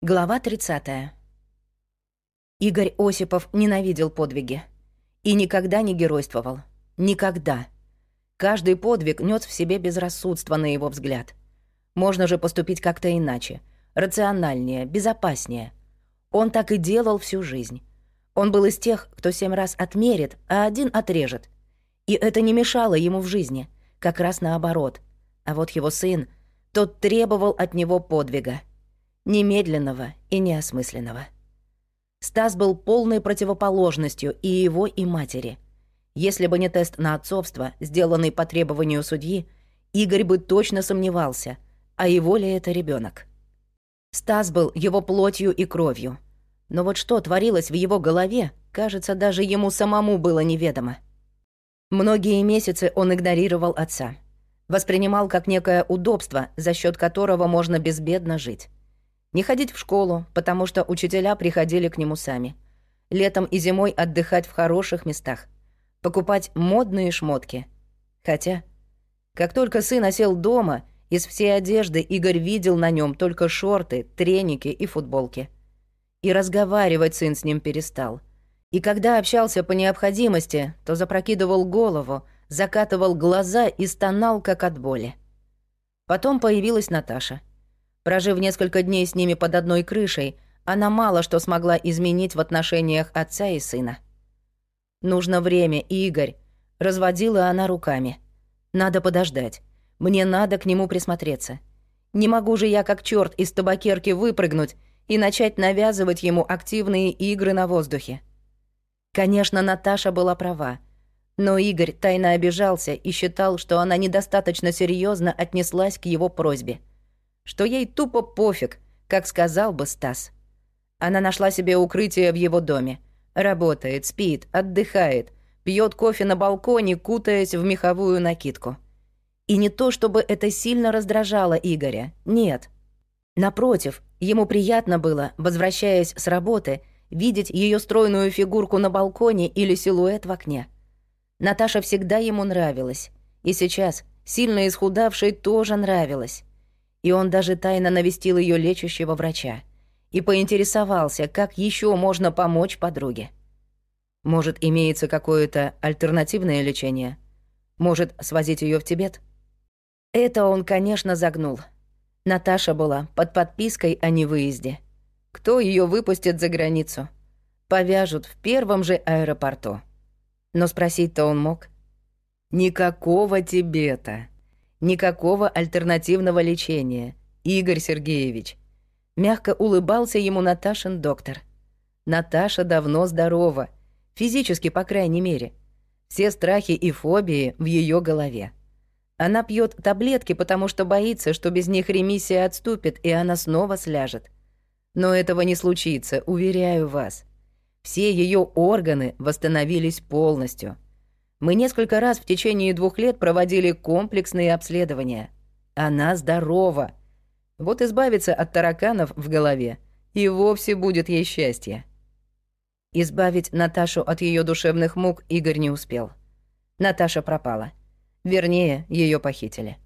Глава 30. Игорь Осипов ненавидел подвиги. И никогда не геройствовал. Никогда. Каждый подвиг нёс в себе безрассудство, на его взгляд. Можно же поступить как-то иначе. Рациональнее, безопаснее. Он так и делал всю жизнь. Он был из тех, кто семь раз отмерит, а один отрежет. И это не мешало ему в жизни. Как раз наоборот. А вот его сын, тот требовал от него подвига — немедленного и неосмысленного. Стас был полной противоположностью и его, и матери. Если бы не тест на отцовство, сделанный по требованию судьи, Игорь бы точно сомневался, а его ли это ребенок. Стас был его плотью и кровью. Но вот что творилось в его голове, кажется, даже ему самому было неведомо. Многие месяцы он игнорировал отца. Воспринимал как некое удобство, за счет которого можно безбедно жить. Не ходить в школу, потому что учителя приходили к нему сами. Летом и зимой отдыхать в хороших местах. Покупать модные шмотки. Хотя, как только сын осел дома, из всей одежды Игорь видел на нем только шорты, треники и футболки. И разговаривать сын с ним перестал. И когда общался по необходимости, то запрокидывал голову, закатывал глаза и стонал, как от боли. Потом появилась Наташа — Прожив несколько дней с ними под одной крышей, она мало что смогла изменить в отношениях отца и сына. «Нужно время, Игорь», — разводила она руками. «Надо подождать. Мне надо к нему присмотреться. Не могу же я как черт из табакерки выпрыгнуть и начать навязывать ему активные игры на воздухе». Конечно, Наташа была права. Но Игорь тайно обижался и считал, что она недостаточно серьезно отнеслась к его просьбе что ей тупо пофиг, как сказал бы Стас. Она нашла себе укрытие в его доме. Работает, спит, отдыхает, пьет кофе на балконе, кутаясь в меховую накидку. И не то, чтобы это сильно раздражало Игоря. Нет. Напротив, ему приятно было, возвращаясь с работы, видеть ее стройную фигурку на балконе или силуэт в окне. Наташа всегда ему нравилась. И сейчас, сильно исхудавшей, тоже нравилась. И он даже тайно навестил ее лечащего врача и поинтересовался, как еще можно помочь подруге. Может, имеется какое-то альтернативное лечение? Может, свозить ее в Тибет? Это он, конечно, загнул. Наташа была под подпиской о невыезде. Кто ее выпустит за границу? Повяжут в первом же аэропорту. Но спросить-то он мог. «Никакого Тибета», Никакого альтернативного лечения. Игорь Сергеевич. Мягко улыбался ему Наташин доктор. Наташа давно здорова. Физически, по крайней мере. Все страхи и фобии в ее голове. Она пьет таблетки, потому что боится, что без них ремиссия отступит, и она снова сляжет. Но этого не случится, уверяю вас. Все ее органы восстановились полностью — мы несколько раз в течение двух лет проводили комплексные обследования. Она здорова. Вот избавиться от тараканов в голове и вовсе будет ей счастье. Избавить Наташу от ее душевных мук Игорь не успел. Наташа пропала. Вернее, ее похитили.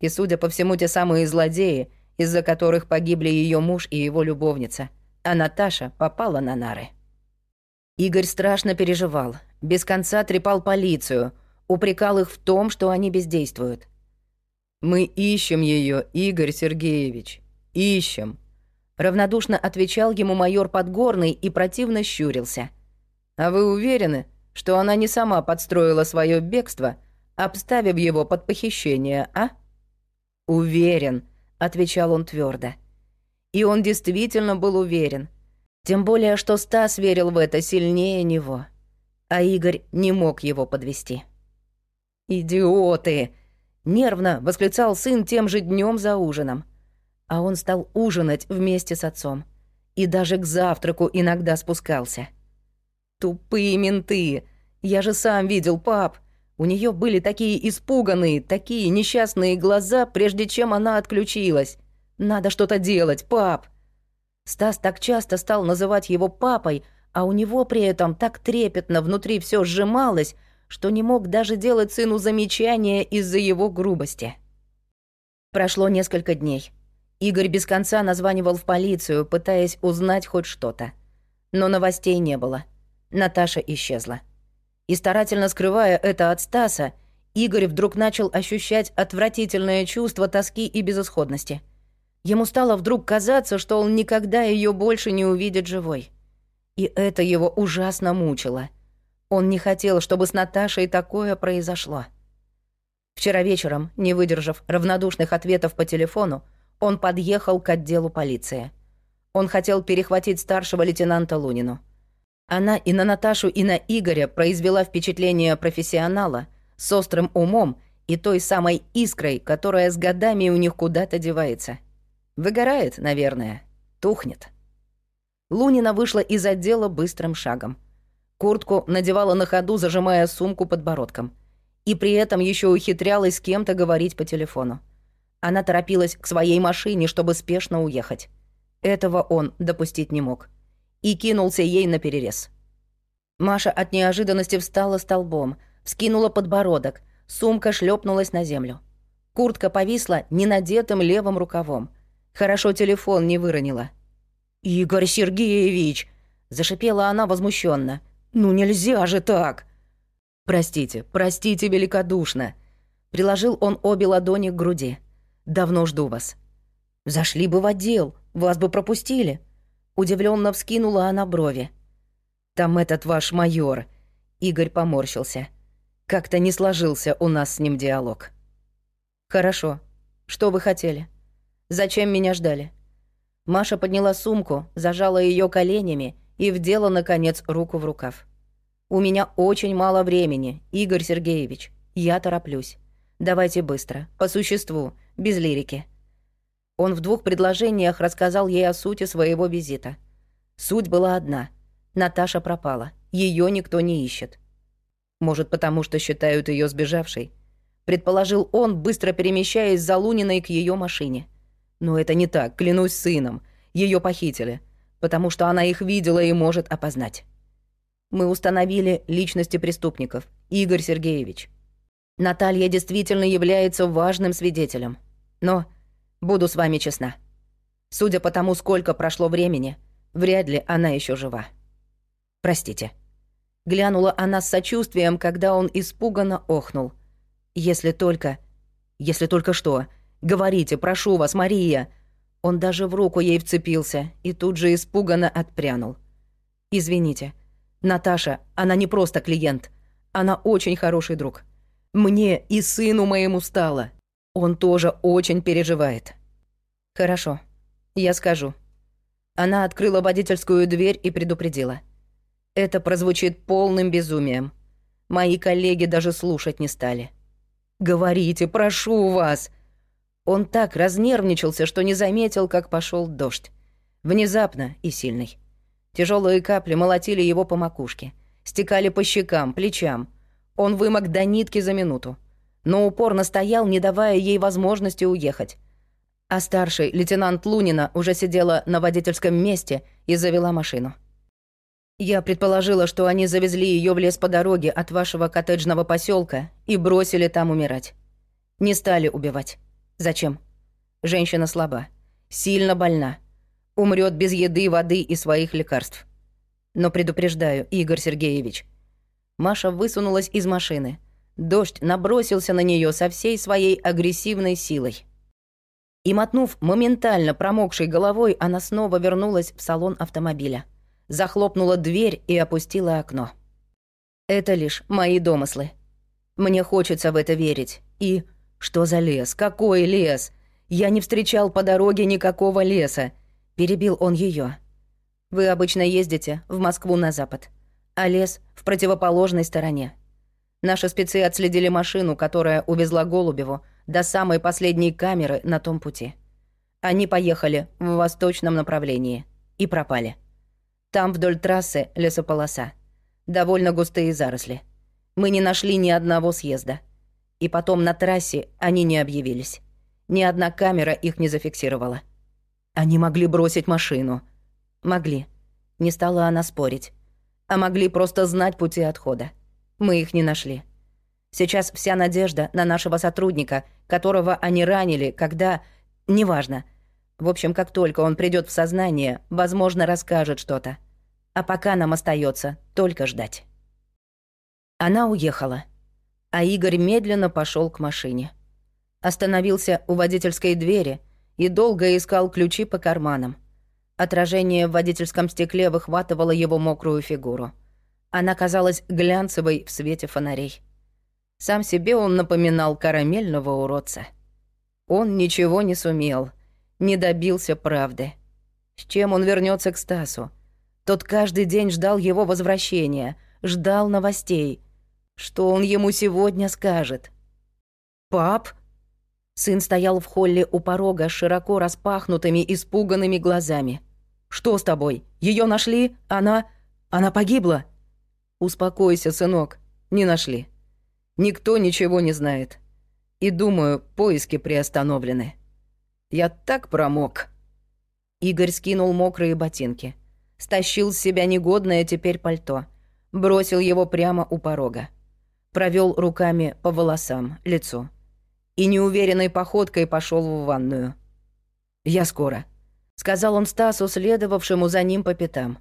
И, судя по всему, те самые злодеи, из-за которых погибли ее муж и его любовница, а Наташа попала на нары. Игорь страшно переживал, без конца трепал полицию, упрекал их в том, что они бездействуют. «Мы ищем ее, Игорь Сергеевич, ищем», равнодушно отвечал ему майор Подгорный и противно щурился. «А вы уверены, что она не сама подстроила свое бегство, обставив его под похищение, а?» «Уверен», — отвечал он твердо. И он действительно был уверен — тем более, что Стас верил в это сильнее него. А Игорь не мог его подвести. «Идиоты!» — нервно восклицал сын тем же днем за ужином. А он стал ужинать вместе с отцом. И даже к завтраку иногда спускался. «Тупые менты! Я же сам видел, пап!» У нее были такие испуганные, такие несчастные глаза, прежде чем она отключилась. Надо что-то делать, пап. Стас так часто стал называть его папой, а у него при этом так трепетно внутри все сжималось, что не мог даже делать сыну замечания из-за его грубости. Прошло несколько дней. Игорь без конца названивал в полицию, пытаясь узнать хоть что-то. Но новостей не было. Наташа исчезла. И старательно скрывая это от Стаса, Игорь вдруг начал ощущать отвратительное чувство тоски и безысходности. Ему стало вдруг казаться, что он никогда ее больше не увидит живой. И это его ужасно мучило. Он не хотел, чтобы с Наташей такое произошло. Вчера вечером, не выдержав равнодушных ответов по телефону, он подъехал к отделу полиции. Он хотел перехватить старшего лейтенанта Лунину. Она и на Наташу, и на Игоря произвела впечатление профессионала с острым умом и той самой искрой, которая с годами у них куда-то девается. Выгорает, наверное, тухнет. Лунина вышла из отдела быстрым шагом. Куртку надевала на ходу, зажимая сумку подбородком. И при этом еще ухитрялась с кем-то говорить по телефону. Она торопилась к своей машине, чтобы спешно уехать. Этого он допустить не мог. И кинулся ей на перерез. Маша от неожиданности встала столбом, вскинула подбородок, сумка шлепнулась на землю. Куртка повисла ненадетым левым рукавом. Хорошо телефон не выронила. «Игорь Сергеевич!» — зашипела она возмущенно. «Ну нельзя же так!» «Простите, простите великодушно!» Приложил он обе ладони к груди. «Давно жду вас». «Зашли бы в отдел, вас бы пропустили». Удивленно вскинула она брови. «Там этот ваш майор». Игорь поморщился. Как-то не сложился у нас с ним диалог. «Хорошо. Что вы хотели? Зачем меня ждали?» Маша подняла сумку, зажала ее коленями и вдела, наконец, руку в рукав. «У меня очень мало времени, Игорь Сергеевич. Я тороплюсь. Давайте быстро, по существу, без лирики». Он в двух предложениях рассказал ей о сути своего визита. Суть была одна. Наташа пропала. Ее никто не ищет. Может, потому что считают ее сбежавшей. Предположил он, быстро перемещаясь за Луниной к ее машине. Но это не так, клянусь сыном. Ее похитили, потому что она их видела и может опознать. Мы установили личности преступников. Игорь Сергеевич. Наталья действительно является важным свидетелем. Но, буду с вами честна, судя по тому, сколько прошло времени, вряд ли она еще жива. Простите. Глянула она с сочувствием, когда он испуганно охнул. Если только... Если только что... Говорите, прошу вас, Мария!» Он даже в руку ей вцепился и тут же испуганно отпрянул. «Извините. Наташа, она не просто клиент. Она очень хороший друг. Мне и сыну моему стало. Он тоже очень переживает». «Хорошо. Я скажу». Она открыла водительскую дверь и предупредила. «Это прозвучит полным безумием. Мои коллеги даже слушать не стали». «Говорите, прошу вас!» Он так разнервничался, что не заметил, как пошел дождь. Внезапно и сильный. Тяжелые капли молотили его по макушке, стекали по щекам, плечам. Он вымок до нитки за минуту, но упорно стоял, не давая ей возможности уехать. А старший, лейтенант Лунина, уже сидела на водительском месте и завела машину. Я предположила, что они завезли ее в лес по дороге от вашего коттеджного поселка и бросили там умирать. Не стали убивать. Зачем? Женщина слаба, сильно больна, умрет без еды, воды и своих лекарств. Но предупреждаю, Игорь Сергеевич. Маша высунулась из машины. Дождь набросился на нее со всей своей агрессивной силой. И мотнув моментально промокшей головой, она снова вернулась в салон автомобиля. Захлопнула дверь и опустила окно. Это лишь мои домыслы. Мне хочется в это верить. И «Что за лес? Какой лес? Я не встречал по дороге никакого леса», — перебил он ее. «Вы обычно ездите в Москву на запад, а лес в противоположной стороне. Наши спецы отследили машину, которая увезла Голубеву до самой последней камеры на том пути. Они поехали в восточном направлении и пропали. Там вдоль трассы лесополоса. Довольно густые заросли. Мы не нашли ни одного съезда. И потом на трассе они не объявились. Ни одна камера их не зафиксировала. Они могли бросить машину. Могли. Не стала она спорить. А могли просто знать пути отхода. Мы их не нашли. Сейчас вся надежда на нашего сотрудника, которого они ранили, когда... Неважно. В общем, как только он придет в сознание, возможно, расскажет что-то. А пока нам остается только ждать. Она уехала, а Игорь медленно пошел к машине. Остановился у водительской двери и долго искал ключи по карманам. Отражение в водительском стекле выхватывало его мокрую фигуру. Она казалась глянцевой в свете фонарей. Сам себе он напоминал карамельного уродца. Он ничего не сумел, не добился правды. С чем он вернется к Стасу? Тот каждый день ждал его возвращения, ждал новостей — что он ему сегодня скажет? «Пап?» Сын стоял в холле у порога с широко распахнутыми, испуганными глазами. «Что с тобой? Ее нашли? Она... она погибла?» «Успокойся, сынок. Не нашли. Никто ничего не знает. И, думаю, поиски приостановлены. Я так промок». Игорь скинул мокрые ботинки. Стащил с себя негодное теперь пальто. Бросил его прямо у порога провел руками по волосам, лицу. И неуверенной походкой пошел в ванную. «Я скоро», — сказал он Стасу, следовавшему за ним по пятам.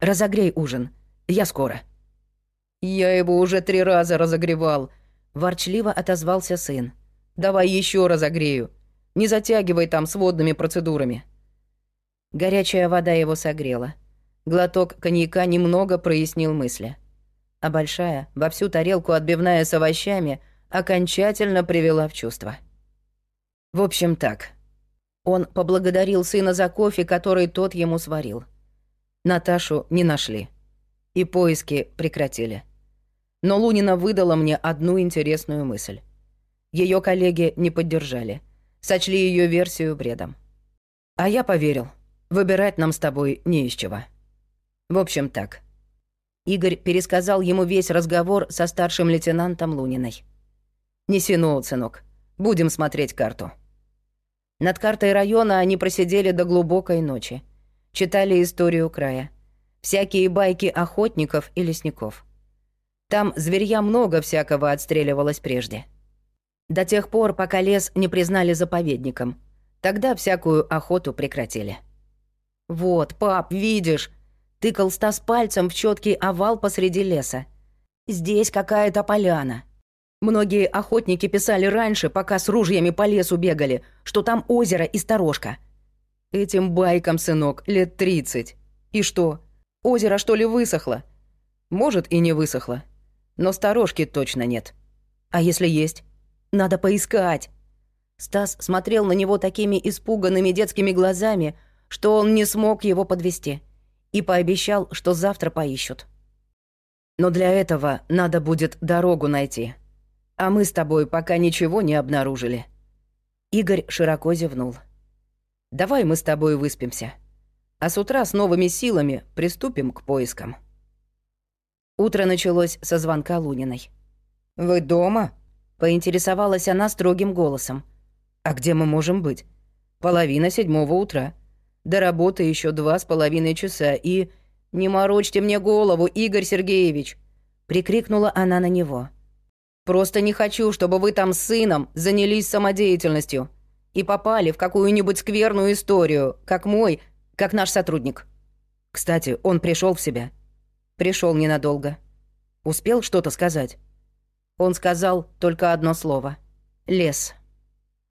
«Разогрей ужин. Я скоро». «Я его уже три раза разогревал», — ворчливо отозвался сын. «Давай еще разогрею. Не затягивай там с водными процедурами». Горячая вода его согрела. Глоток коньяка немного прояснил мысли а большая, во всю тарелку отбивная с овощами, окончательно привела в чувство. В общем, так. Он поблагодарил сына за кофе, который тот ему сварил. Наташу не нашли. И поиски прекратили. Но Лунина выдала мне одну интересную мысль. Ее коллеги не поддержали. Сочли ее версию бредом. А я поверил. Выбирать нам с тобой не из чего. В общем, так. Игорь пересказал ему весь разговор со старшим лейтенантом Луниной. «Неси ноут, сынок. Будем смотреть карту». Над картой района они просидели до глубокой ночи. Читали историю края. Всякие байки охотников и лесников. Там зверья много всякого отстреливалось прежде. До тех пор, пока лес не признали заповедником. Тогда всякую охоту прекратили. «Вот, пап, видишь, Тыкал Стас пальцем в четкий овал посреди леса. «Здесь какая-то поляна». Многие охотники писали раньше, пока с ружьями по лесу бегали, что там озеро и сторожка. Этим байкам, сынок, лет тридцать. И что, озеро что ли высохло? Может и не высохло. Но сторожки точно нет. А если есть? Надо поискать. Стас смотрел на него такими испуганными детскими глазами, что он не смог его подвести и пообещал, что завтра поищут. Но для этого надо будет дорогу найти. А мы с тобой пока ничего не обнаружили. Игорь широко зевнул. Давай мы с тобой выспимся. А с утра с новыми силами приступим к поискам. Утро началось со звонка Луниной. «Вы дома?» — поинтересовалась она строгим голосом. «А где мы можем быть?» «Половина седьмого утра». До работы еще два с половиной часа и... «Не морочьте мне голову, Игорь Сергеевич!» — прикрикнула она на него. «Просто не хочу, чтобы вы там с сыном занялись самодеятельностью и попали в какую-нибудь скверную историю, как мой, как наш сотрудник. Кстати, он пришел в себя. Пришел ненадолго. Успел что-то сказать?» Он сказал только одно слово. «Лес».